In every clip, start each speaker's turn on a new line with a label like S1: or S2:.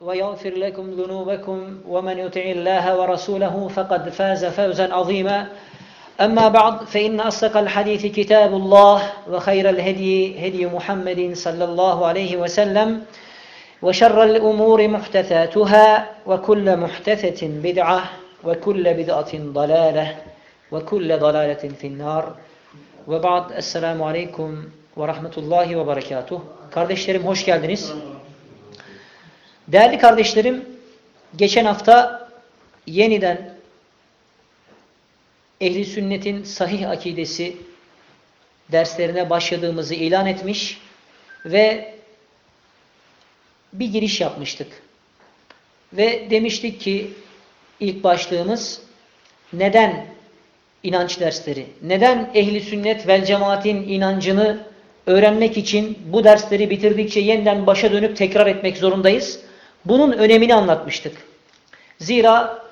S1: ويغفر لكم ذنوبكم ومن يطع الله ورسوله فقد فاز فوزا عظيما. أما بعد فإن أصدق الحديث كتاب الله وخير الهدي هدي محمد صلى الله عليه وسلم وشر الأمور محدثاتها وكل محدثة بدعة وكل بدعة ضلالة وكل ضلالة في النار. وبعد السلام عليكم ورحمة الله وبركاته. Kardeşlerim hoş geldiniz. Değerli kardeşlerim, geçen hafta yeniden ehli sünnetin sahih akidesi derslerine başladığımızı ilan etmiş ve bir giriş yapmıştık. Ve demiştik ki ilk başlığımız neden inanç dersleri, neden ehli sünnet vel cemaatin inancını öğrenmek için bu dersleri bitirdikçe yeniden başa dönüp tekrar etmek zorundayız. Bunun önemini anlatmıştık. Zira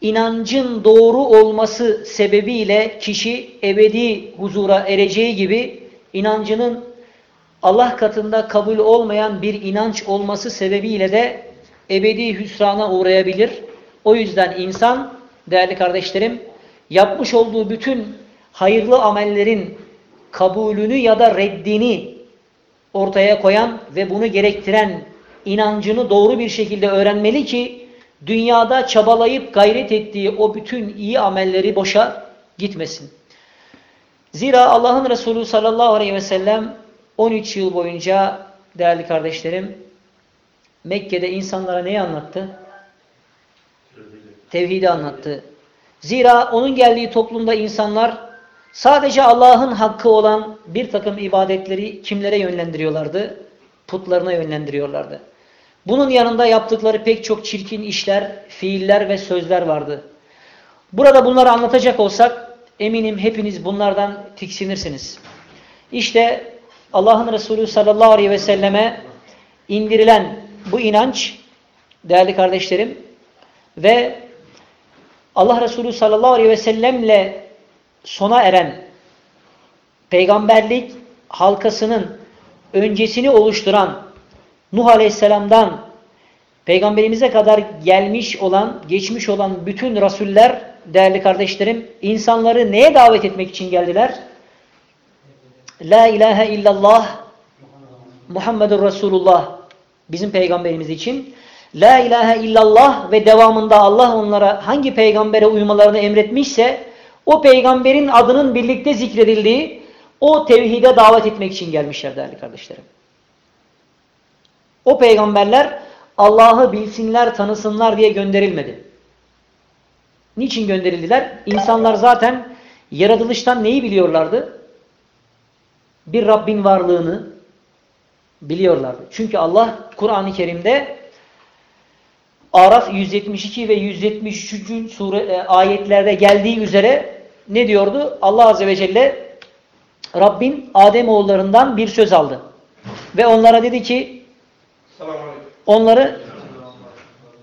S1: inancın doğru olması sebebiyle kişi ebedi huzura ereceği gibi inancının Allah katında kabul olmayan bir inanç olması sebebiyle de ebedi hüsrana uğrayabilir. O yüzden insan, değerli kardeşlerim, yapmış olduğu bütün hayırlı amellerin kabulünü ya da reddini ortaya koyan ve bunu gerektiren inancını doğru bir şekilde öğrenmeli ki dünyada çabalayıp gayret ettiği o bütün iyi amelleri boşa gitmesin. Zira Allah'ın Resulü sallallahu aleyhi ve sellem 13 yıl boyunca değerli kardeşlerim Mekke'de insanlara neyi anlattı? Tevhidi anlattı. Zira onun geldiği toplumda insanlar sadece Allah'ın hakkı olan bir takım ibadetleri kimlere yönlendiriyorlardı? Putlarına yönlendiriyorlardı. Bunun yanında yaptıkları pek çok çirkin işler, fiiller ve sözler vardı. Burada bunları anlatacak olsak eminim hepiniz bunlardan tiksinirsiniz. İşte Allah'ın Resulü sallallahu aleyhi ve selleme indirilen bu inanç değerli kardeşlerim ve Allah Resulü sallallahu aleyhi ve sellemle sona eren peygamberlik halkasının öncesini oluşturan Nuh Aleyhisselam'dan peygamberimize kadar gelmiş olan, geçmiş olan bütün rasuller değerli kardeşlerim insanları neye davet etmek için geldiler? La ilahe illallah Muhammedur Resulullah bizim peygamberimiz için La ilahe illallah ve devamında Allah onlara hangi peygambere uymalarını emretmişse o peygamberin adının birlikte zikredildiği o tevhide davet etmek için gelmişler değerli kardeşlerim. O peygamberler Allah'ı bilsinler, tanısınlar diye gönderilmedi. Niçin gönderildiler? İnsanlar zaten yaratılıştan neyi biliyorlardı? Bir Rabbin varlığını biliyorlardı. Çünkü Allah Kur'an-ı Kerim'de Araf 172 ve 173. sure e, ayetlerde geldiği üzere ne diyordu? Allah Azze ve Celle Rabbin Adem oğullarından bir söz aldı. Ve onlara dedi ki onları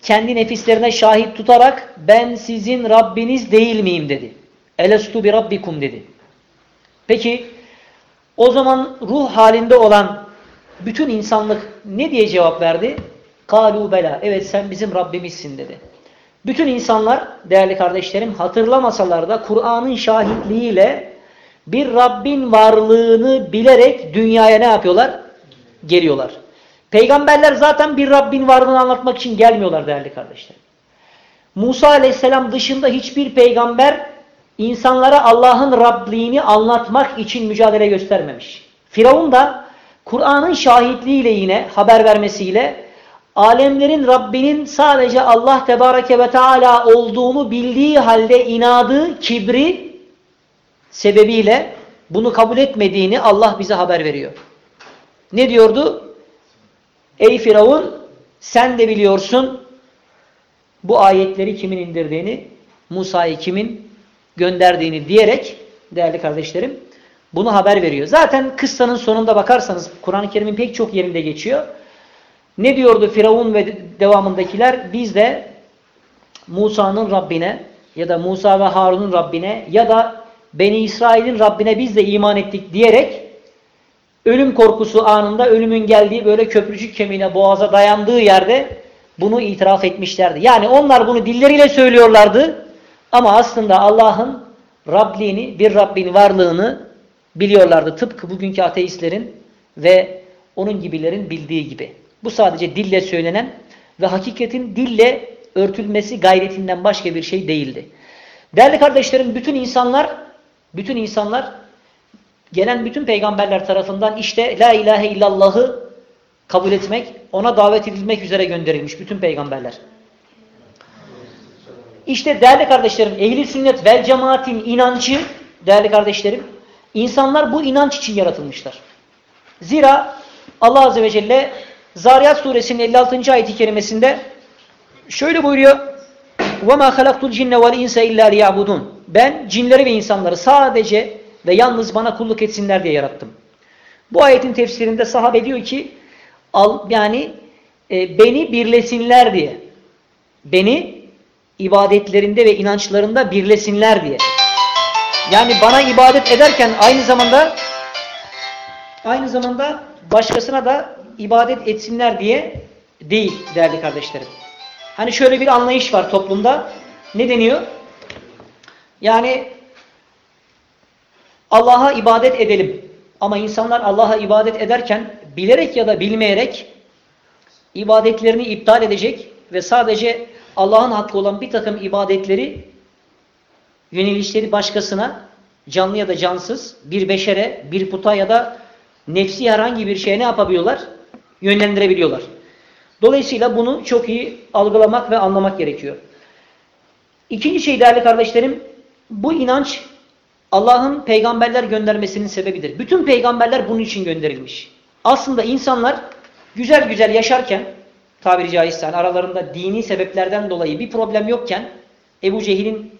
S1: kendi nefislerine şahit tutarak ben sizin Rabbiniz değil miyim dedi. Elestu bi rabbikum dedi. Peki o zaman ruh halinde olan bütün insanlık ne diye cevap verdi? Kalu bela. Evet sen bizim Rabbimizsin dedi. Bütün insanlar değerli kardeşlerim hatırlamasalar da Kur'an'ın şahitliğiyle bir Rabbin varlığını bilerek dünyaya ne yapıyorlar? Geliyorlar. Peygamberler zaten bir Rabbin varlığını anlatmak için gelmiyorlar değerli kardeşlerim. Musa aleyhisselam dışında hiçbir peygamber insanlara Allah'ın Rabliğini anlatmak için mücadele göstermemiş. Firavun da Kur'an'ın şahitliğiyle yine haber vermesiyle alemlerin Rabbinin sadece Allah Tebareke ve Teala olduğunu bildiği halde inadı, kibri sebebiyle bunu kabul etmediğini Allah bize haber veriyor. Ne diyordu? Ey Firavun sen de biliyorsun bu ayetleri kimin indirdiğini, Musa'yı kimin gönderdiğini diyerek değerli kardeşlerim bunu haber veriyor. Zaten kıssanın sonunda bakarsanız Kur'an-ı Kerim'in pek çok yerinde geçiyor. Ne diyordu Firavun ve devamındakiler? Biz de Musa'nın Rabbine ya da Musa ve Harun'un Rabbine ya da Beni İsrail'in Rabbine biz de iman ettik diyerek ölüm korkusu anında ölümün geldiği böyle köprücük kemiğine boğaza dayandığı yerde bunu itiraf etmişlerdi. Yani onlar bunu dilleriyle söylüyorlardı ama aslında Allah'ın Rabliğini, bir Rabbin varlığını biliyorlardı. Tıpkı bugünkü ateistlerin ve onun gibilerin bildiği gibi. Bu sadece dille söylenen ve hakikatin dille örtülmesi gayretinden başka bir şey değildi. Değerli kardeşlerim bütün insanlar bütün insanlar gelen bütün peygamberler tarafından işte la ilahe illallah'ı kabul etmek, ona davet edilmek üzere gönderilmiş bütün peygamberler. İşte değerli kardeşlerim ehli sünnet vel cemaatin inancı değerli kardeşlerim insanlar bu inanç için yaratılmışlar. Zira Allah Azze ve Celle Zariyat suresinin 56. ayeti kerimesinde şöyle buyuruyor وَمَا خَلَقْتُ الْجِنَّ وَالْاِنْسَ اِلَّا لِيَعْبُدُونَ Ben cinleri ve insanları sadece ve yalnız bana kulluk etsinler diye yarattım. Bu ayetin tefsirinde sahabe diyor ki al, yani e, beni birlesinler diye. Beni ibadetlerinde ve inançlarında birlesinler diye. Yani bana ibadet ederken aynı zamanda aynı zamanda başkasına da ibadet etsinler diye değil değerli kardeşlerim. Hani şöyle bir anlayış var toplumda. Ne deniyor? Yani Allah'a ibadet edelim. Ama insanlar Allah'a ibadet ederken bilerek ya da bilmeyerek ibadetlerini iptal edecek ve sadece Allah'ın hakkı olan bir takım ibadetleri yönelişleri başkasına canlı ya da cansız bir beşere, bir puta ya da nefsi herhangi bir şeye ne yapabiliyorlar? Yönlendirebiliyorlar. Dolayısıyla bunu çok iyi algılamak ve anlamak gerekiyor. İkinci şey değerli kardeşlerim, bu inanç Allah'ın peygamberler göndermesinin sebebidir. Bütün peygamberler bunun için gönderilmiş. Aslında insanlar güzel güzel yaşarken, tabiri caizse yani aralarında dini sebeplerden dolayı bir problem yokken, Ebu Cehil'in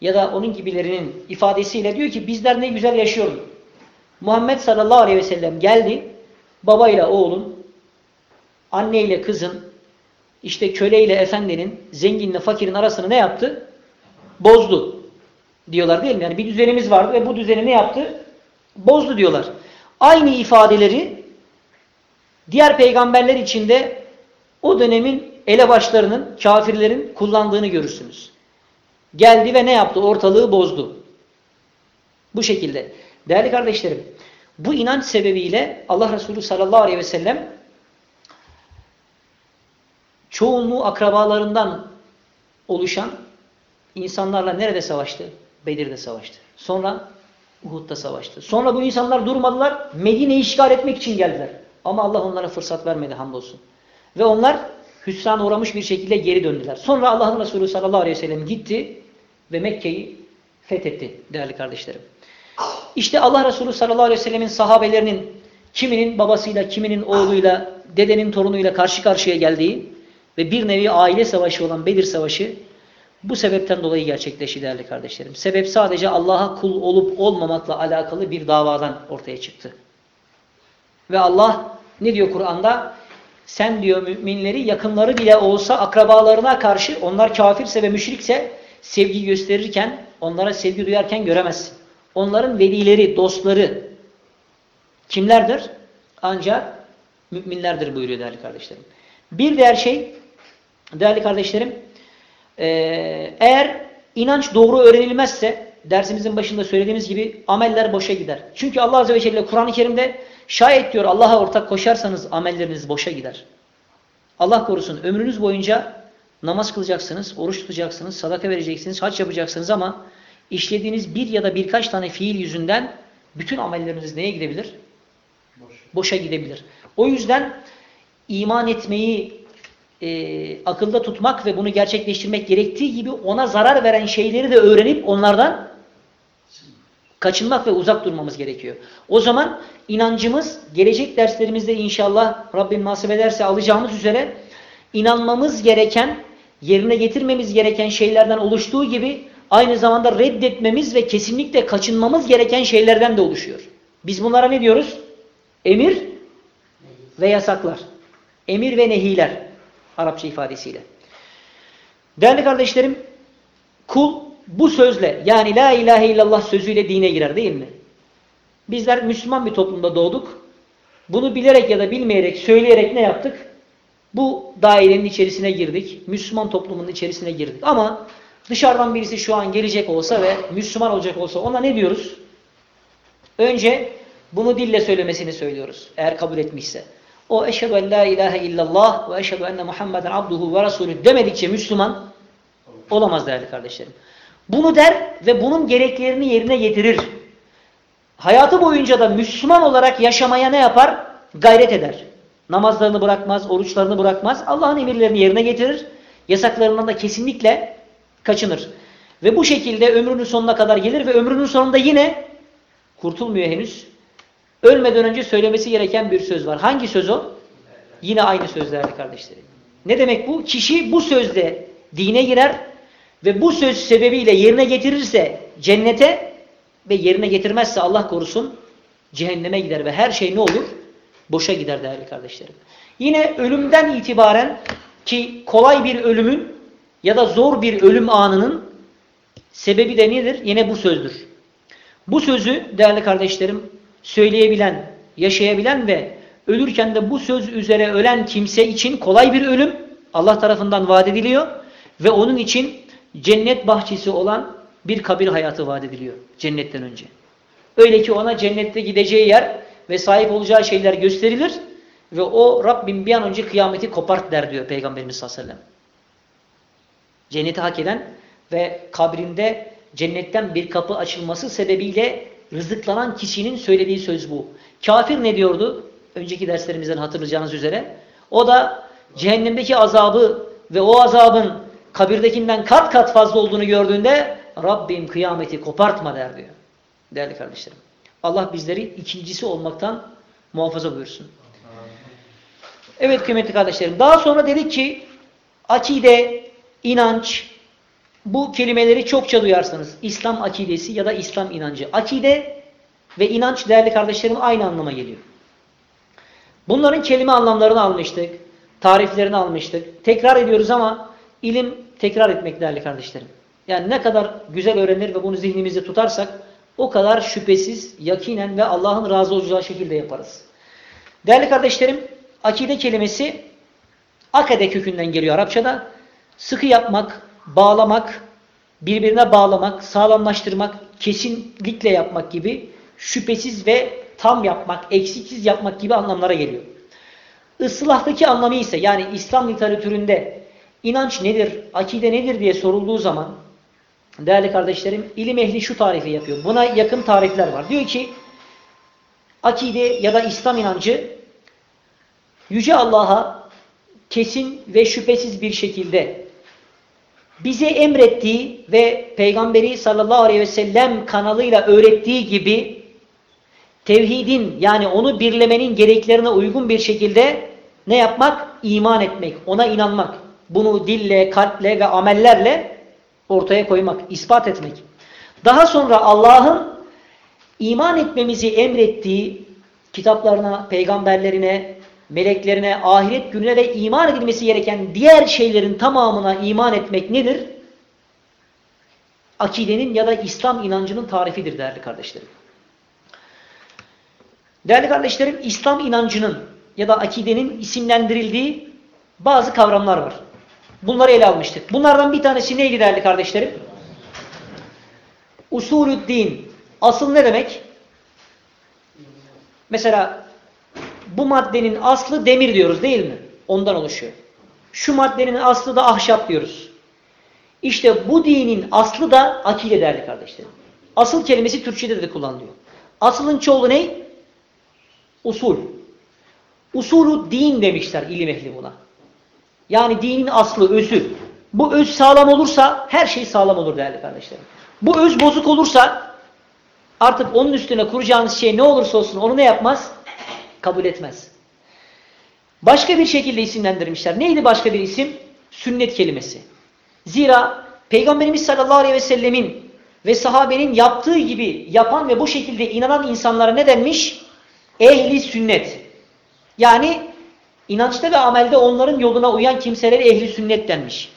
S1: ya da onun gibilerinin ifadesiyle diyor ki bizler ne güzel yaşıyoruz. Muhammed sallallahu aleyhi ve sellem geldi, babayla oğlun, anneyle kızın, işte köleyle efendinin, zenginle fakirin arasını ne yaptı? Bozdu. Diyorlar değil mi? Yani bir düzenimiz vardı ve bu düzeni ne yaptı? Bozdu diyorlar. Aynı ifadeleri diğer peygamberler içinde o dönemin elebaşlarının, kafirlerin kullandığını görürsünüz. Geldi ve ne yaptı? Ortalığı bozdu. Bu şekilde. Değerli kardeşlerim, bu inanç sebebiyle Allah Resulü sallallahu aleyhi ve sellem çoğunluğu akrabalarından oluşan insanlarla nerede savaştı? Bedir'de savaştı. Sonra Uhud'da savaştı. Sonra bu insanlar durmadılar. Medine'yi işgal etmek için geldiler. Ama Allah onlara fırsat vermedi hamdolsun. Ve onlar hüsrana uğramış bir şekilde geri döndüler. Sonra Allah'ın Resulü sallallahu aleyhi ve sellem gitti ve Mekke'yi fethetti değerli kardeşlerim. İşte Allah Resulü sallallahu aleyhi ve sellemin sahabelerinin kiminin babasıyla, kiminin oğluyla, dedenin torunuyla karşı karşıya geldiği ve bir nevi aile savaşı olan Bedir Savaşı bu sebepten dolayı gerçekleşti değerli kardeşlerim. Sebep sadece Allah'a kul olup olmamakla alakalı bir davadan ortaya çıktı. Ve Allah ne diyor Kur'an'da? Sen diyor müminleri yakınları bile olsa akrabalarına karşı onlar kafirse ve müşrikse sevgi gösterirken, onlara sevgi duyarken göremezsin. Onların velileri, dostları kimlerdir? Ancak müminlerdir buyuruyor değerli kardeşlerim. Bir diğer şey değerli kardeşlerim eğer inanç doğru öğrenilmezse dersimizin başında söylediğimiz gibi ameller boşa gider. Çünkü Allah Azze ve Celle Kur'an-ı Kerim'de şayet diyor Allah'a ortak koşarsanız amelleriniz boşa gider. Allah korusun ömrünüz boyunca namaz kılacaksınız, oruç tutacaksınız, sadaka vereceksiniz, haç yapacaksınız ama işlediğiniz bir ya da birkaç tane fiil yüzünden bütün amelleriniz neye gidebilir? Boş. Boşa gidebilir. O yüzden iman etmeyi e, akılda tutmak ve bunu gerçekleştirmek gerektiği gibi ona zarar veren şeyleri de öğrenip onlardan kaçınmak ve uzak durmamız gerekiyor. O zaman inancımız gelecek derslerimizde inşallah Rabbim nasip ederse alacağımız üzere inanmamız gereken yerine getirmemiz gereken şeylerden oluştuğu gibi aynı zamanda reddetmemiz ve kesinlikle kaçınmamız gereken şeylerden de oluşuyor. Biz bunlara ne diyoruz? Emir ve yasaklar. Emir ve nehiler Arapça ifadesiyle. Değerli kardeşlerim, kul bu sözle yani la ilahe illallah sözüyle dine girer değil mi? Bizler Müslüman bir toplumda doğduk. Bunu bilerek ya da bilmeyerek, söyleyerek ne yaptık? Bu dairenin içerisine girdik. Müslüman toplumunun içerisine girdik. Ama dışarıdan birisi şu an gelecek olsa ve Müslüman olacak olsa ona ne diyoruz? Önce bunu dille söylemesini söylüyoruz. Eğer kabul etmişse. O eşhedü en la ilahe illallah ve eşhedü enne Muhammeden abduhu ve rasulü demedikçe Müslüman olamaz değerli kardeşlerim. Bunu der ve bunun gereklerini yerine getirir. Hayatı boyunca da Müslüman olarak yaşamaya ne yapar? Gayret eder. Namazlarını bırakmaz, oruçlarını bırakmaz. Allah'ın emirlerini yerine getirir. Yasaklarından da kesinlikle kaçınır. Ve bu şekilde ömrünün sonuna kadar gelir ve ömrünün sonunda yine kurtulmuyor henüz. Ölmeden önce söylemesi gereken bir söz var. Hangi söz o? Yine aynı söz değerli kardeşlerim. Ne demek bu? Kişi bu sözle dine girer ve bu söz sebebiyle yerine getirirse cennete ve yerine getirmezse Allah korusun cehenneme gider ve her şey ne olur? Boşa gider değerli kardeşlerim. Yine ölümden itibaren ki kolay bir ölümün ya da zor bir ölüm anının sebebi de nedir? Yine bu sözdür. Bu sözü değerli kardeşlerim söyleyebilen, yaşayabilen ve ölürken de bu söz üzere ölen kimse için kolay bir ölüm Allah tarafından vaat ediliyor ve onun için cennet bahçesi olan bir kabir hayatı vaat ediliyor cennetten önce. Öyle ki ona cennette gideceği yer ve sahip olacağı şeyler gösterilir ve o Rabbim bir an önce kıyameti kopart der diyor Peygamberimiz sallallahu aleyhi ve sellem. Cenneti hak eden ve kabrinde cennetten bir kapı açılması sebebiyle rızıklanan kişinin söylediği söz bu. Kafir ne diyordu? Önceki derslerimizden hatırlayacağınız üzere. O da cehennemdeki azabı ve o azabın kabirdekinden kat kat fazla olduğunu gördüğünde Rabbim kıyameti kopartma der diyor. Değerli kardeşlerim. Allah bizleri ikincisi olmaktan muhafaza buyursun. Evet kıymetli kardeşlerim. Daha sonra dedik ki akide, inanç, bu kelimeleri çokça duyarsınız. İslam akidesi ya da İslam inancı. Akide ve inanç değerli kardeşlerim aynı anlama geliyor. Bunların kelime anlamlarını almıştık. Tariflerini almıştık. Tekrar ediyoruz ama ilim tekrar etmek değerli kardeşlerim. Yani ne kadar güzel öğrenir ve bunu zihnimizde tutarsak o kadar şüphesiz, yakinen ve Allah'ın razı olacağı şekilde yaparız. Değerli kardeşlerim, akide kelimesi akade kökünden geliyor Arapçada. Sıkı yapmak, bağlamak, birbirine bağlamak, sağlamlaştırmak, kesinlikle yapmak gibi şüphesiz ve tam yapmak, eksiksiz yapmak gibi anlamlara geliyor. Islahtaki anlamı ise yani İslam literatüründe inanç nedir, akide nedir diye sorulduğu zaman değerli kardeşlerim ilim ehli şu tarifi yapıyor. Buna yakın tarifler var. Diyor ki akide ya da İslam inancı Yüce Allah'a kesin ve şüphesiz bir şekilde bize emrettiği ve Peygamberi sallallahu aleyhi ve sellem kanalıyla öğrettiği gibi tevhidin yani onu birlemenin gereklerine uygun bir şekilde ne yapmak? İman etmek, ona inanmak. Bunu dille, kalple ve amellerle ortaya koymak, ispat etmek. Daha sonra Allah'ın iman etmemizi emrettiği kitaplarına, peygamberlerine, meleklerine, ahiret gününe ve iman edilmesi gereken diğer şeylerin tamamına iman etmek nedir? Akidenin ya da İslam inancının tarifidir değerli kardeşlerim. Değerli kardeşlerim, İslam inancının ya da akidenin isimlendirildiği bazı kavramlar var. Bunları ele almıştık. Bunlardan bir tanesi neydi değerli kardeşlerim? Usulü din. Asıl ne demek? Mesela bu maddenin aslı demir diyoruz değil mi? Ondan oluşuyor. Şu maddenin aslı da ahşap diyoruz. İşte bu dinin aslı da akide derdi kardeşlerim. Asıl kelimesi Türkçe'de de kullanılıyor. Asılın çoğulu ne? Usul. Usulü din demişler ilim ehli buna. Yani dinin aslı, özü. Bu öz sağlam olursa her şey sağlam olur değerli kardeşlerim. Bu öz bozuk olursa artık onun üstüne kuracağınız şey ne olursa olsun onu ne yapmaz? Kabul etmez. Başka bir şekilde isimlendirmişler. Neydi başka bir isim? sünnet kelimesi. Zira Peygamberimiz sallallahu aleyhi ve sellemin ve sahabenin yaptığı gibi yapan ve bu şekilde inanan insanlara ne denmiş? Ehli sünnet. Yani inançta ve amelde onların yoluna uyan kimselere ehli sünnet denmiş.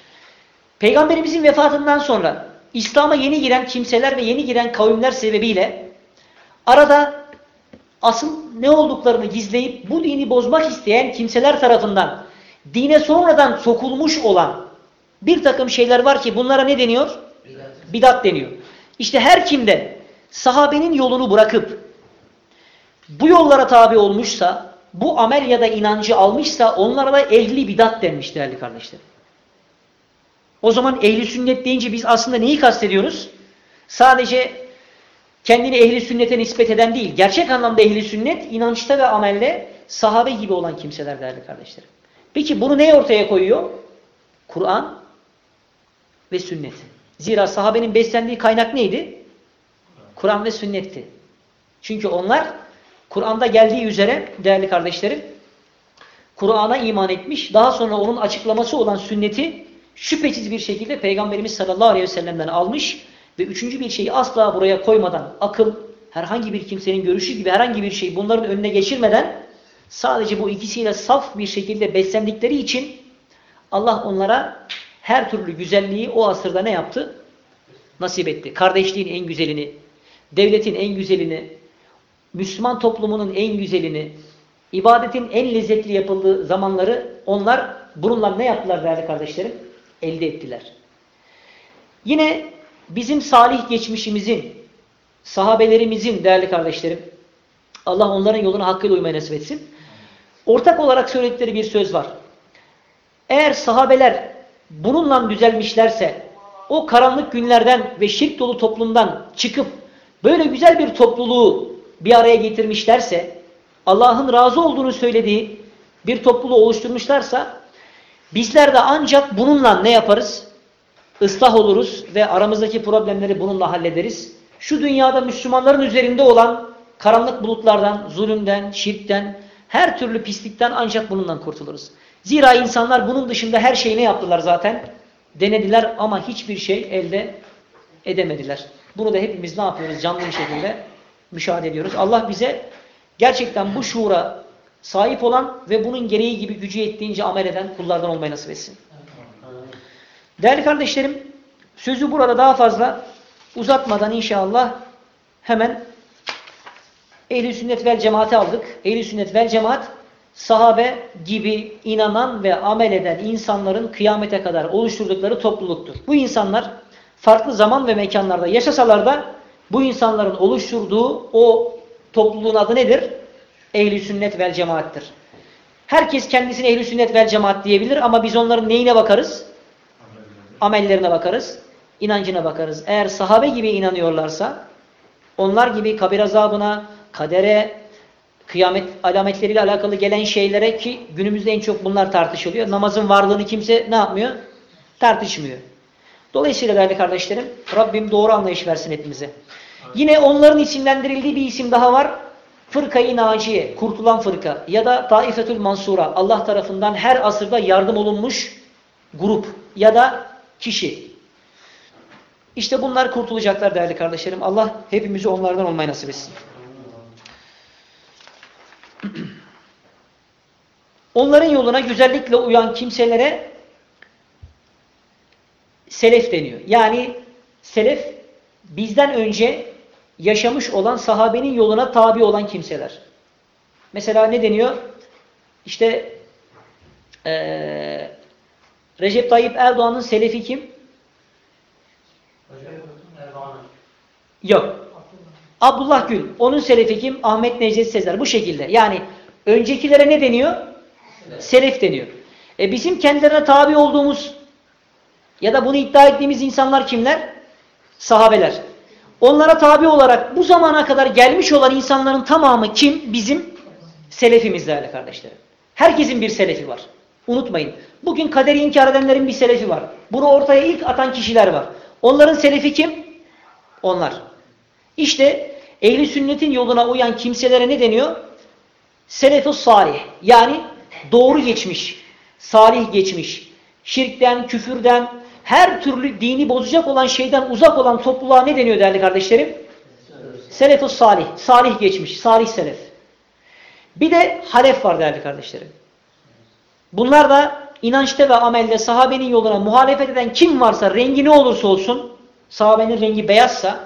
S1: Peygamberimizin vefatından sonra İslam'a yeni giren kimseler ve yeni giren kavimler sebebiyle arada asıl ne olduklarını gizleyip bu dini bozmak isteyen kimseler tarafından dine sonradan sokulmuş olan bir takım şeyler var ki bunlara ne deniyor? Bidat, Bidat deniyor. İşte her kimde sahabenin yolunu bırakıp bu yollara tabi olmuşsa, bu amel ya da inancı almışsa onlara da ehli bidat denmiş değerli kardeşlerim. O zaman ehli sünnet deyince biz aslında neyi kastediyoruz? Sadece kendini ehli sünnete nispet eden değil, gerçek anlamda ehli sünnet inançta ve amelde sahabe gibi olan kimseler değerli kardeşlerim. Peki bunu ne ortaya koyuyor? Kur'an ve sünnet. Zira sahabenin beslendiği kaynak neydi? Kur'an ve sünnetti. Çünkü onlar Kur'an'da geldiği üzere değerli kardeşlerim Kur'an'a iman etmiş, daha sonra onun açıklaması olan sünneti şüphesiz bir şekilde Peygamberimiz sallallahu aleyhi ve sellem'den almış ve üçüncü bir şeyi asla buraya koymadan, akıl, herhangi bir kimsenin görüşü gibi herhangi bir şey bunların önüne geçirmeden sadece bu ikisiyle saf bir şekilde beslendikleri için Allah onlara her türlü güzelliği o asırda ne yaptı? Nasip etti. Kardeşliğin en güzelini, devletin en güzelini, Müslüman toplumunun en güzelini, ibadetin en lezzetli yapıldığı zamanları onlar bununla ne yaptılar değerli kardeşlerim? Elde ettiler. Yine bizim salih geçmişimizin, sahabelerimizin değerli kardeşlerim, Allah onların yoluna hakkıyla uymayı nasip etsin. Ortak olarak söyledikleri bir söz var. Eğer sahabeler bununla düzelmişlerse, o karanlık günlerden ve şirk dolu toplumdan çıkıp böyle güzel bir topluluğu bir araya getirmişlerse, Allah'ın razı olduğunu söylediği bir topluluğu oluşturmuşlarsa, bizler de ancak bununla ne yaparız? Islah oluruz ve aramızdaki problemleri bununla hallederiz. Şu dünyada Müslümanların üzerinde olan karanlık bulutlardan, zulümden, şirkten, her türlü pislikten ancak bununla kurtuluruz. Zira insanlar bunun dışında her şeyi ne yaptılar zaten? Denediler ama hiçbir şey elde edemediler. Bunu da hepimiz ne yapıyoruz? Canlı bir şekilde müşahede ediyoruz. Allah bize gerçekten bu şuura sahip olan ve bunun gereği gibi gücü yettiğince amel eden kullardan olmayı nasip etsin. Değerli kardeşlerim, sözü burada daha fazla uzatmadan inşallah hemen Ehl-i Sünnet vel Cemaat'i aldık. Ehl-i Sünnet vel Cemaat sahabe gibi inanan ve amel eden insanların kıyamete kadar oluşturdukları topluluktur. Bu insanlar farklı zaman ve mekanlarda yaşasalar da bu insanların oluşturduğu o topluluğun adı nedir? Ehli sünnet vel cemaattir. Herkes kendisine ehli sünnet vel cemaat diyebilir ama biz onların neyine bakarız? Amellerine bakarız, inancına bakarız. Eğer sahabe gibi inanıyorlarsa, onlar gibi kabir azabına, kadere, kıyamet alametleriyle alakalı gelen şeylere ki günümüzde en çok bunlar tartışılıyor. Namazın varlığını kimse ne yapmıyor? Tartışmıyor. Dolayısıyla değerli kardeşlerim Rabbim doğru anlayış versin hepimize. Yine onların isimlendirildiği bir isim daha var. Fırkayı Naciye, kurtulan fırka ya da Taifetül Mansura, Allah tarafından her asırda yardım olunmuş grup ya da kişi. İşte bunlar kurtulacaklar değerli kardeşlerim. Allah hepimizi onlardan olmayı nasip etsin. Onların yoluna güzellikle uyan kimselere selef deniyor. Yani selef bizden önce yaşamış olan sahabenin yoluna tabi olan kimseler. Mesela ne deniyor? İşte ee, Recep Tayyip Erdoğan'ın selefi kim? Yok. Abdullah Gül. Onun selefi kim? Ahmet Necdet Sezer. Bu şekilde. Yani öncekilere ne deniyor? Selef, Selef deniyor. E bizim kendilerine tabi olduğumuz ya da bunu iddia ettiğimiz insanlar kimler? Sahabeler. Onlara tabi olarak bu zamana kadar gelmiş olan insanların tamamı kim? Bizim selefimiz değerli kardeşlerim. Herkesin bir selefi var. Unutmayın. Bugün kaderi inkar edenlerin bir selefi var. Bunu ortaya ilk atan kişiler var. Onların selefi kim? Onlar. İşte ehli sünnetin yoluna uyan kimselere ne deniyor? Selefus salih. Yani doğru geçmiş, salih geçmiş, şirkten, küfürden, her türlü dini bozacak olan şeyden uzak olan topluluğa ne deniyor değerli kardeşlerim? Selefus salih. Salih geçmiş. Salih selef. Bir de halef var değerli kardeşlerim. Bunlar da inançta ve amelde sahabenin yoluna muhalefet eden kim varsa rengi ne olursa olsun sahabenin rengi beyazsa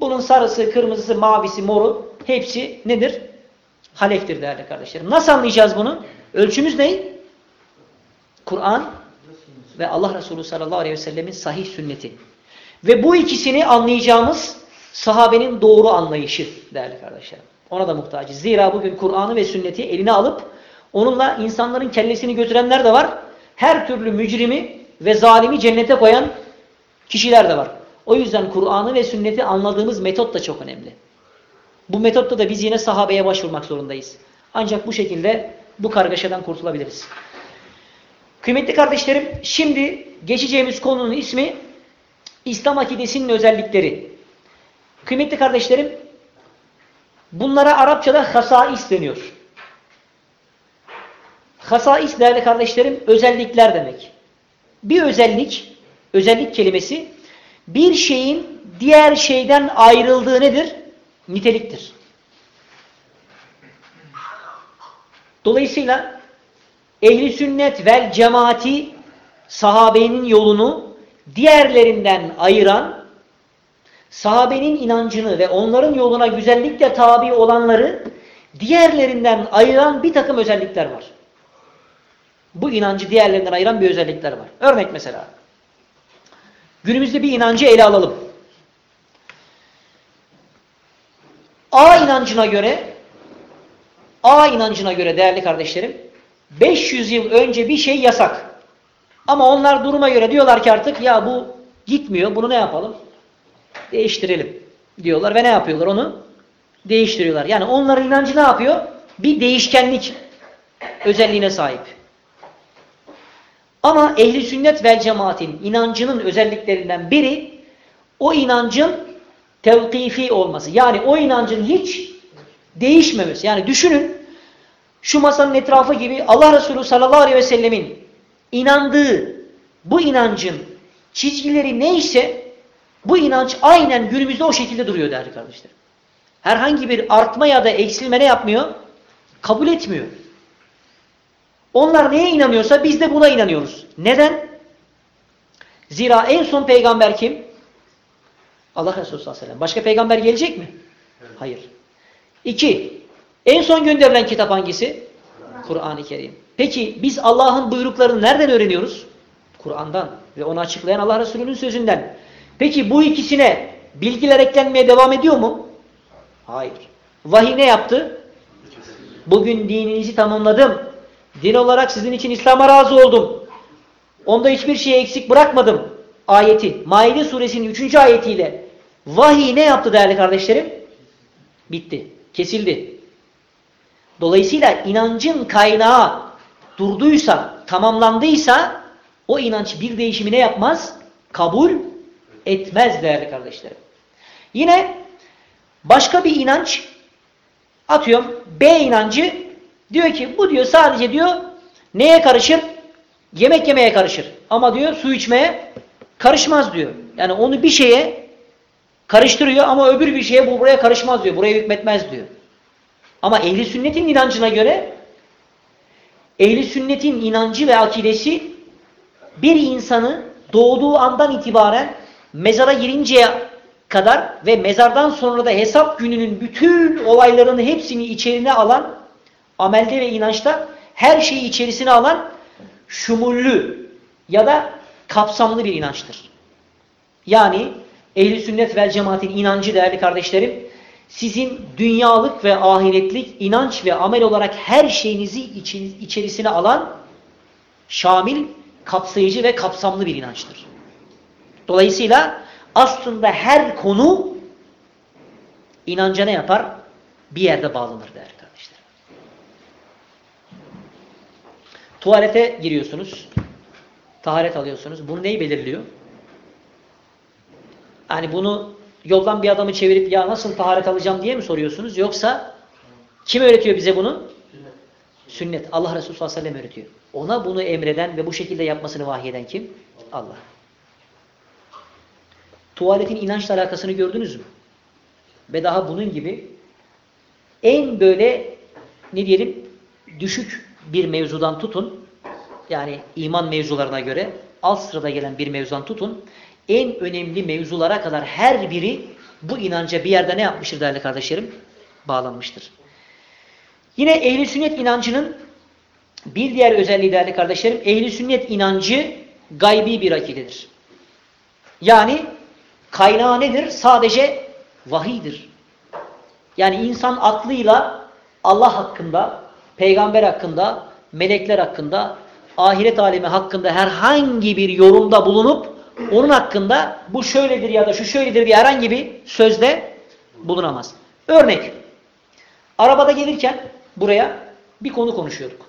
S1: bunun sarısı, kırmızısı, mavisi, moru hepsi nedir? Haleftir değerli kardeşlerim. Nasıl anlayacağız bunu? Ölçümüz ne? Kur'an ve Allah Resulü sallallahu aleyhi ve sellemin sahih sünneti. Ve bu ikisini anlayacağımız sahabenin doğru anlayışı değerli kardeşlerim. Ona da muhtacız. Zira bugün Kur'an'ı ve sünneti eline alıp onunla insanların kellesini götürenler de var. Her türlü mücrimi ve zalimi cennete koyan kişiler de var. O yüzden Kur'an'ı ve sünneti anladığımız metot da çok önemli. Bu metotta da biz yine sahabeye başvurmak zorundayız. Ancak bu şekilde bu kargaşadan kurtulabiliriz. Kıymetli kardeşlerim, şimdi geçeceğimiz konunun ismi İslam akidesinin özellikleri. Kıymetli kardeşlerim, bunlara Arapçada hasais deniyor. Hasais değerli kardeşlerim, özellikler demek. Bir özellik, özellik kelimesi, bir şeyin diğer şeyden ayrıldığı nedir? Niteliktir. Dolayısıyla ehli sünnet vel cemaati sahabenin yolunu diğerlerinden ayıran sahabenin inancını ve onların yoluna güzellikle tabi olanları diğerlerinden ayıran bir takım özellikler var. Bu inancı diğerlerinden ayıran bir özellikler var. Örnek mesela. Günümüzde bir inancı ele alalım. A inancına göre A inancına göre değerli kardeşlerim 500 yıl önce bir şey yasak. Ama onlar duruma göre diyorlar ki artık ya bu gitmiyor bunu ne yapalım? Değiştirelim diyorlar ve ne yapıyorlar onu? Değiştiriyorlar. Yani onların inancı ne yapıyor? Bir değişkenlik özelliğine sahip. Ama ehli sünnet vel cemaatin inancının özelliklerinden biri o inancın tevkifi olması. Yani o inancın hiç değişmemesi. Yani düşünün şu masanın etrafı gibi Allah Resulü sallallahu aleyhi ve sellemin inandığı bu inancın çizgileri neyse bu inanç aynen günümüzde o şekilde duruyor değerli kardeşlerim. Herhangi bir artma ya da eksilme ne yapmıyor? Kabul etmiyor. Onlar neye inanıyorsa biz de buna inanıyoruz. Neden? Zira en son peygamber kim? Allah Resulü sallallahu aleyhi ve sellem. Başka peygamber gelecek mi? Evet. Hayır. İki. En son gönderilen kitap hangisi? Kur'an-ı Kerim. Peki biz Allah'ın buyruklarını nereden öğreniyoruz? Kur'an'dan ve onu açıklayan Allah Resulü'nün sözünden. Peki bu ikisine bilgiler eklenmeye devam ediyor mu? Hayır. Vahiy ne yaptı? Bugün dininizi tamamladım. Din olarak sizin için İslam'a razı oldum. Onda hiçbir şeyi eksik bırakmadım. Ayeti. Maide suresinin 3. ayetiyle vahiy ne yaptı değerli kardeşlerim? Bitti. Kesildi. Dolayısıyla inancın kaynağı durduysa, tamamlandıysa o inanç bir değişimi ne yapmaz? Kabul etmez değerli kardeşlerim. Yine başka bir inanç atıyorum B inancı diyor ki bu diyor sadece diyor neye karışır? Yemek yemeye karışır. Ama diyor su içmeye karışmaz diyor. Yani onu bir şeye karıştırıyor ama öbür bir şeye bu buraya karışmaz diyor. Buraya hükmetmez diyor. Ama ehli sünnetin inancına göre ehli sünnetin inancı ve akidesi bir insanı doğduğu andan itibaren mezara girinceye kadar ve mezardan sonra da hesap gününün bütün olaylarını hepsini içerine alan amelde ve inançta her şeyi içerisine alan şumullü ya da kapsamlı bir inançtır. Yani ehli sünnet vel cemaatin inancı değerli kardeşlerim sizin dünyalık ve ahiretlik inanç ve amel olarak her şeyinizi içerisine alan şamil, kapsayıcı ve kapsamlı bir inançtır. Dolayısıyla aslında her konu inanca ne yapar? Bir yerde bağlanır değerli Tuvalete giriyorsunuz. Taharet alıyorsunuz. Bu neyi belirliyor? Yani bunu yoldan bir adamı çevirip ya nasıl taharet alacağım diye mi soruyorsunuz? Yoksa kim öğretiyor bize bunu? Sünnet. Allah Resulü sallallahu aleyhi ve sellem öğretiyor. Ona bunu emreden ve bu şekilde yapmasını vahyeden kim? Allah. Tuvaletin inançla alakasını gördünüz mü? Ve daha bunun gibi en böyle ne diyelim düşük bir mevzudan tutun yani iman mevzularına göre alt sırada gelen bir mevzudan tutun en önemli mevzulara kadar her biri bu inanca bir yerde ne yapmıştır değerli kardeşlerim? Bağlanmıştır. Yine ehli sünnet inancının bir diğer özelliği değerli kardeşlerim ehli sünnet inancı gaybi bir akidedir. Yani kaynağı nedir? Sadece vahiydir. Yani insan aklıyla Allah hakkında, peygamber hakkında, melekler hakkında, ahiret alemi hakkında herhangi bir yorumda bulunup onun hakkında bu şöyledir ya da şu şöyledir diye herhangi bir sözde bulunamaz. Örnek, arabada gelirken buraya bir konu konuşuyorduk.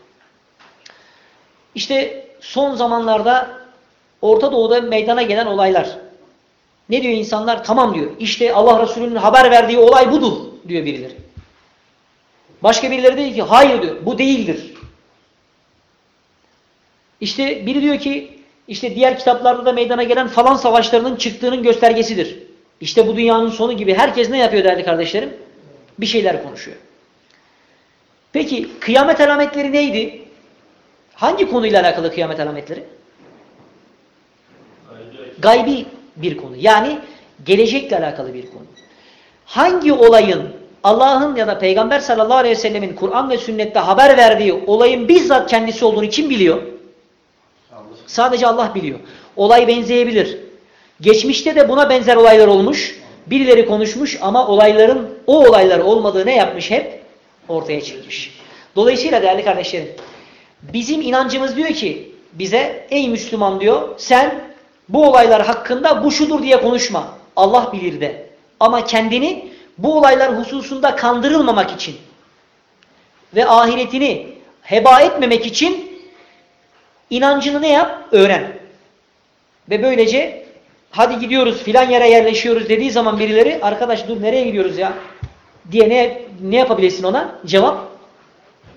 S1: İşte son zamanlarda Orta Doğu'da meydana gelen olaylar. Ne diyor insanlar? Tamam diyor. İşte Allah Resulü'nün haber verdiği olay budur diyor birileri. Başka birileri diyor ki hayır diyor. Bu değildir. İşte biri diyor ki işte diğer kitaplarda da meydana gelen falan savaşlarının çıktığının göstergesidir. İşte bu dünyanın sonu gibi herkes ne yapıyor değerli kardeşlerim? Bir şeyler konuşuyor. Peki kıyamet alametleri neydi? Hangi konuyla alakalı kıyamet alametleri? Gaybi bir konu. Yani gelecekle alakalı bir konu. Hangi olayın Allah'ın ya da Peygamber sallallahu aleyhi ve sellemin Kur'an ve sünnette haber verdiği olayın bizzat kendisi olduğunu kim biliyor? Sadece Allah biliyor. Olay benzeyebilir. Geçmişte de buna benzer olaylar olmuş. Birileri konuşmuş ama olayların o olaylar olmadığı ne yapmış hep? Ortaya çıkmış. Dolayısıyla değerli kardeşlerim bizim inancımız diyor ki bize ey Müslüman diyor sen bu olaylar hakkında bu şudur diye konuşma. Allah bilir de. Ama kendini bu olaylar hususunda kandırılmamak için ve ahiretini heba etmemek için inancını ne yap? Öğren. Ve böylece hadi gidiyoruz filan yere yerleşiyoruz dediği zaman birileri arkadaş dur nereye gidiyoruz ya diye ne, ne yapabilirsin ona? Cevap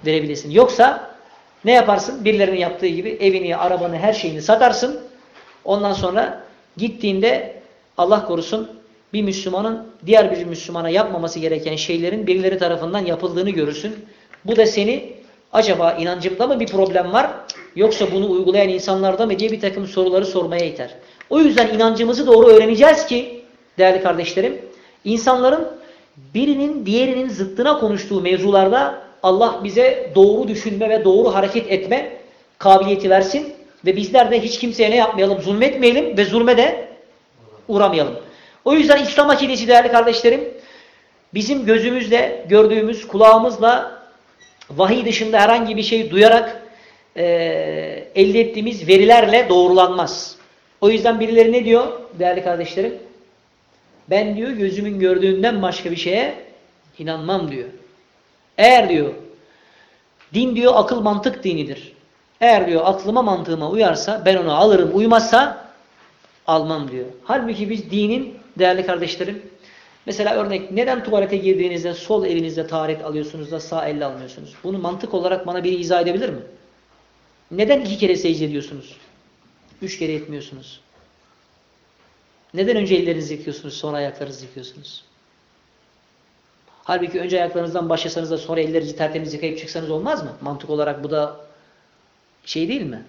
S1: verebilirsin. Yoksa ne yaparsın? Birilerinin yaptığı gibi evini, arabanı, her şeyini satarsın. Ondan sonra gittiğinde Allah korusun bir Müslümanın diğer bir Müslümana yapmaması gereken şeylerin birileri tarafından yapıldığını görürsün. Bu da seni acaba inancımda mı bir problem var yoksa bunu uygulayan insanlarda mı diye bir takım soruları sormaya iter. O yüzden inancımızı doğru öğreneceğiz ki değerli kardeşlerim insanların birinin diğerinin zıttına konuştuğu mevzularda Allah bize doğru düşünme ve doğru hareket etme kabiliyeti versin ve bizler de hiç kimseye ne yapmayalım? Zulmetmeyelim ve zulme de uğramayalım. O yüzden İslam akidesi değerli kardeşlerim bizim gözümüzle gördüğümüz kulağımızla vahiy dışında herhangi bir şey duyarak e, elde ettiğimiz verilerle doğrulanmaz. O yüzden birileri ne diyor değerli kardeşlerim? Ben diyor gözümün gördüğünden başka bir şeye inanmam diyor. Eğer diyor din diyor akıl mantık dinidir. Eğer diyor aklıma mantığıma uyarsa ben onu alırım uymazsa almam diyor. Halbuki biz dinin değerli kardeşlerim mesela örnek neden tuvalete girdiğinizde sol elinizde taharet alıyorsunuz da sağ elle almıyorsunuz? Bunu mantık olarak bana biri izah edebilir mi? Neden iki kere secde ediyorsunuz? Üç kere etmiyorsunuz. Neden önce ellerinizi yıkıyorsunuz sonra ayaklarınızı yıkıyorsunuz? Halbuki önce ayaklarınızdan başlasanız da sonra ellerinizi tertemiz yıkayıp çıksanız olmaz mı? Mantık olarak bu da şey değil mi?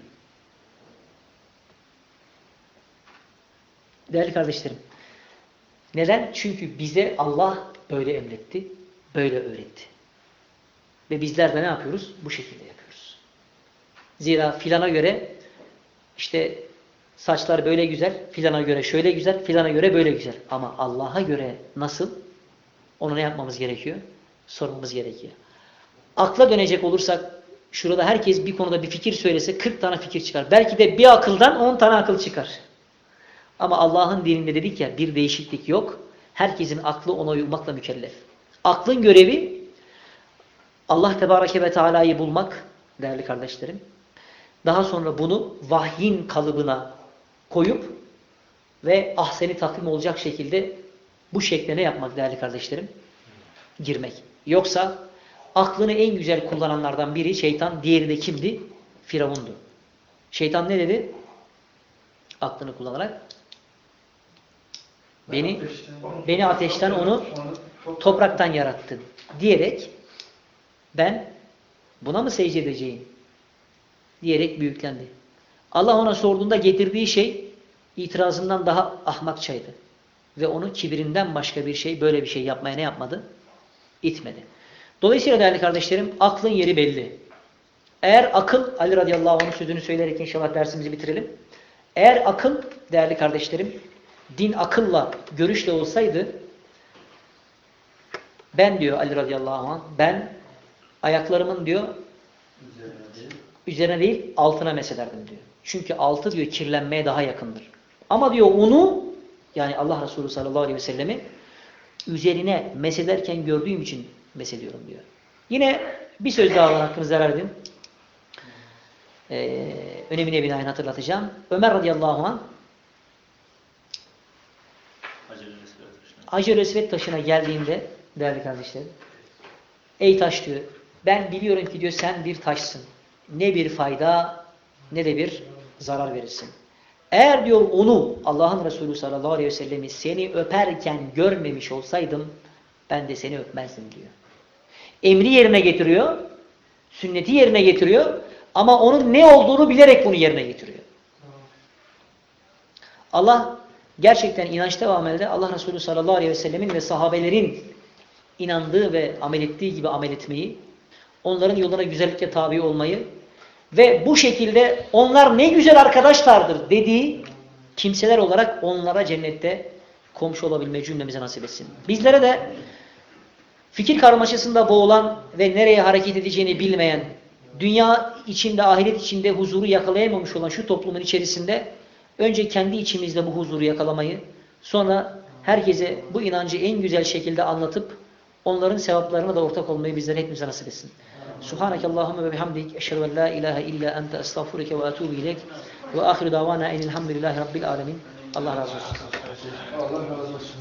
S1: Değerli kardeşlerim. Neden? Çünkü bize Allah böyle emretti, böyle öğretti. Ve bizler de ne yapıyoruz? Bu şekilde yapıyoruz. Zira filana göre işte saçlar böyle güzel, filana göre şöyle güzel, filana göre böyle güzel. Ama Allah'a göre nasıl? Onu ne yapmamız gerekiyor? Sormamız gerekiyor. Akla dönecek olursak şurada herkes bir konuda bir fikir söylese 40 tane fikir çıkar. Belki de bir akıldan 10 tane akıl çıkar. Ama Allah'ın dininde dedik ya bir değişiklik yok. Herkesin aklı ona uymakla mükellef. Aklın görevi Allah Tebareke ve Teala'yı bulmak değerli kardeşlerim. Daha sonra bunu vahyin kalıbına koyup ve ahseni takvim olacak şekilde bu şekle ne yapmak değerli kardeşlerim? Girmek. Yoksa Aklını en güzel kullananlardan biri şeytan, diğeri de kimdi? Firavundu. Şeytan ne dedi? Aklını kullanarak beni beni ateşten onu topraktan yarattın diyerek ben buna mı secde edeceğim? diyerek büyüklendi. Allah ona sorduğunda getirdiği şey itirazından daha ahmakçaydı. Ve onu kibirinden başka bir şey, böyle bir şey yapmaya ne yapmadı? İtmedi. Dolayısıyla değerli kardeşlerim, aklın yeri belli. Eğer akıl, Ali radıyallahu anh'ın sözünü söyleyerek inşallah dersimizi bitirelim. Eğer akıl, değerli kardeşlerim, din akılla, görüşle olsaydı, ben diyor Ali radıyallahu anh, ben ayaklarımın diyor, üzerine değil altına mesederdim diyor. Çünkü altı diyor kirlenmeye daha yakındır. Ama diyor onu yani Allah Resulü sallallahu aleyhi ve sellemi üzerine mesederken gördüğüm için mesediyorum diyor. Yine bir söz daha var hakkınızı verdim. Ee, önemine binaen hatırlatacağım. Ömer radıyallahu anh Hacer Esved taşına geldiğinde değerli kardeşlerim ey taş diyor ben biliyorum ki diyor sen bir taşsın. Ne bir fayda ne de bir zarar verirsin. Eğer diyor onu Allah'ın Resulü sallallahu aleyhi ve sellemi seni öperken görmemiş olsaydım ben de seni öpmezdim diyor. Emri yerine getiriyor. Sünneti yerine getiriyor. Ama onun ne olduğunu bilerek bunu yerine getiriyor. Allah gerçekten inançta ve amelde Allah Resulü sallallahu aleyhi ve sellemin ve sahabelerin inandığı ve amel ettiği gibi amel etmeyi, onların yoluna güzellikle tabi olmayı ve bu şekilde onlar ne güzel arkadaşlardır dediği kimseler olarak onlara cennette komşu olabilme cümlemize nasip etsin. Bizlere de fikir karmaşasında boğulan ve nereye hareket edeceğini bilmeyen, dünya içinde, ahiret içinde huzuru yakalayamamış olan şu toplumun içerisinde önce kendi içimizde bu huzuru yakalamayı, sonra herkese bu inancı en güzel şekilde anlatıp onların sevaplarına da ortak olmayı bizlere hepimize nasip etsin. Subhaneke Allahümme ve bihamdik. Eşhedü en la ilahe illa ente estağfurike ve etubu ilek. Ve ahiru davana enilhamdülillahi rabbil alemin. Allah razı olsun.
S2: Allah razı olsun.